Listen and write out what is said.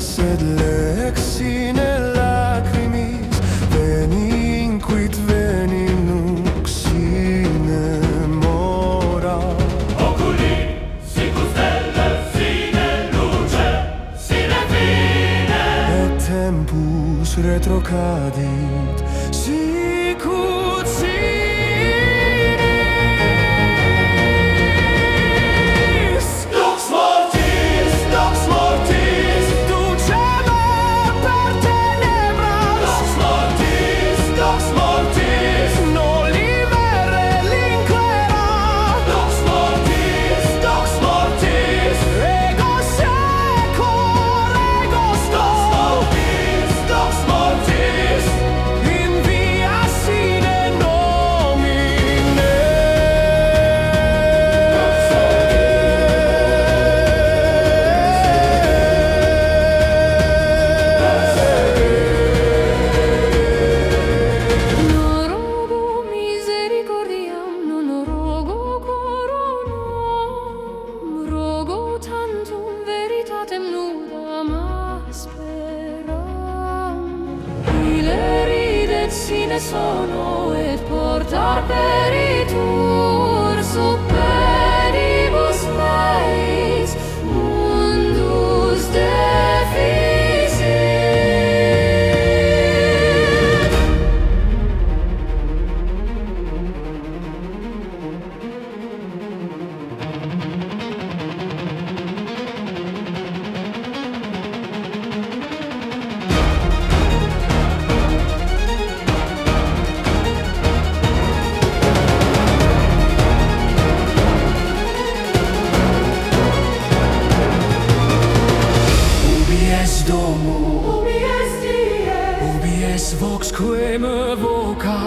sed lex in lacrimis Veninquit venimux sine mora. Oculi, sic stelle, sine luce, sine fine. Et tempus retrocadit sono e portar peritur super poème vocale.